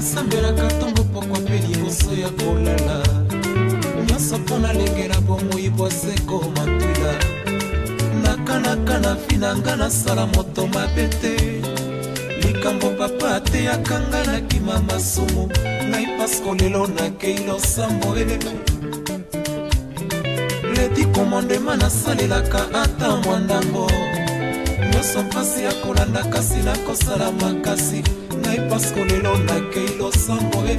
nasambelaka ntongo pokwa mpe liboso ya kolala nyonso mpo nalengela bomoi bwaseko matwila nakanaka na vi na nga nasala moto mabe te likambo papa ateyaka ngai nakima masumu ngai pasko lelo nakei losambo e leti komondema nasalelaka ata mwandango nyonso mpasi ya kolanda kasi nakosala makasi ngai pasko lelo nakei losango e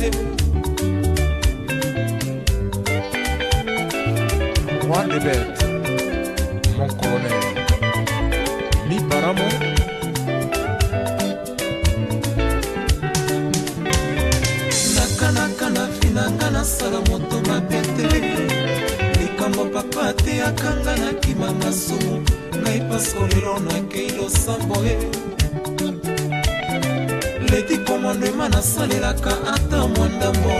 wanebet mon colonel mi paramo nakanaka na finanga nasala moto mabe te likambo papa te akanga nakima masumu ngai pasko lelo nakei losambo e eleki komandema nasalelaka ata mwa ndambo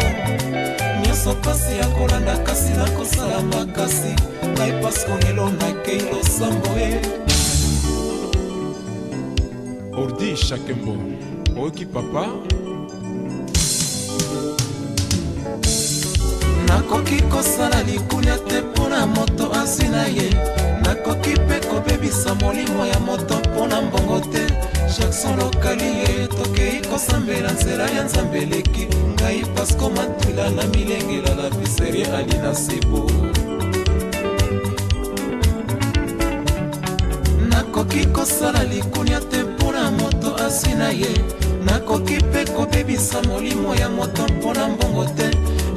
nyonso mpasi ya kolanda kasi nakosala makasi ngai pasko lelo nakei losambo e ordi shakembo oyoki papa nakoki kosala likulia te mpona moto azwi na ye nakoki mpe kobebisa molimo ya moto mpona mbongo te jackson lokalie tokei kosambela nzela ya nzambe eleki ngai pasko matula na milengela la piserie alina sebo nakoki kosala likunia te mpona moto aswi na ye nakoki mpe kobebisa molimo ya moto mpona mbongo te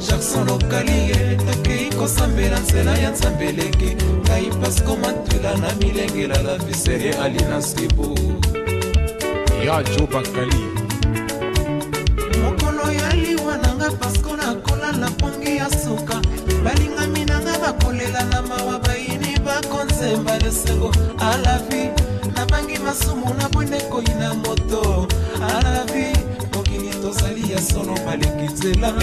jackson lokali ye tokei kosambela nzela ya nzambe eleki ngai pasko matula na milengela la piserie alina sebo ya jo bakali mokolo ya liwa nanga pasko nakola na pongi ya suka balingami nanga bakolela na mawa bayini bakonzemba lesengo alavi nabangi masumu na bwendekoi na moto alavi mokili tozali ya sono baleki nzela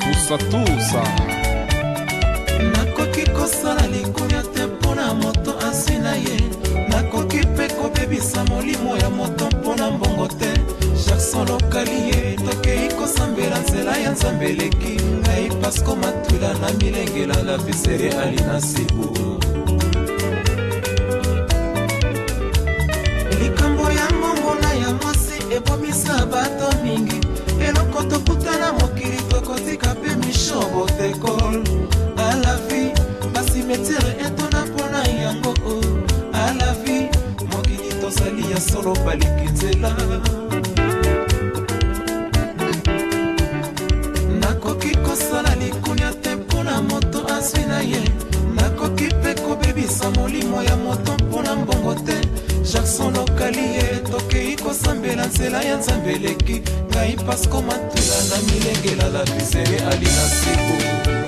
tusatusa nakoki kosala likulu molimo ya moto mpona mbongo te gerson lokali ye tokei kosambela nzela ya nzambe eleki ai pasko matwila na milengela la visere alina sibu likambo ya mbongona ya mwasi ebomisa bato mingi eloko tokutana mokili tokotika mpe mishobo tekole moko baliki nzela nakoki kosala likunia te mpona moto azwi na ye nakoki mpe kobebisa molimo ya moto mpona mbongo te jackson lokali ye tokei kosambela nzela ya nzambe eleki ngai pasko matula na milengela la pisere ali na siku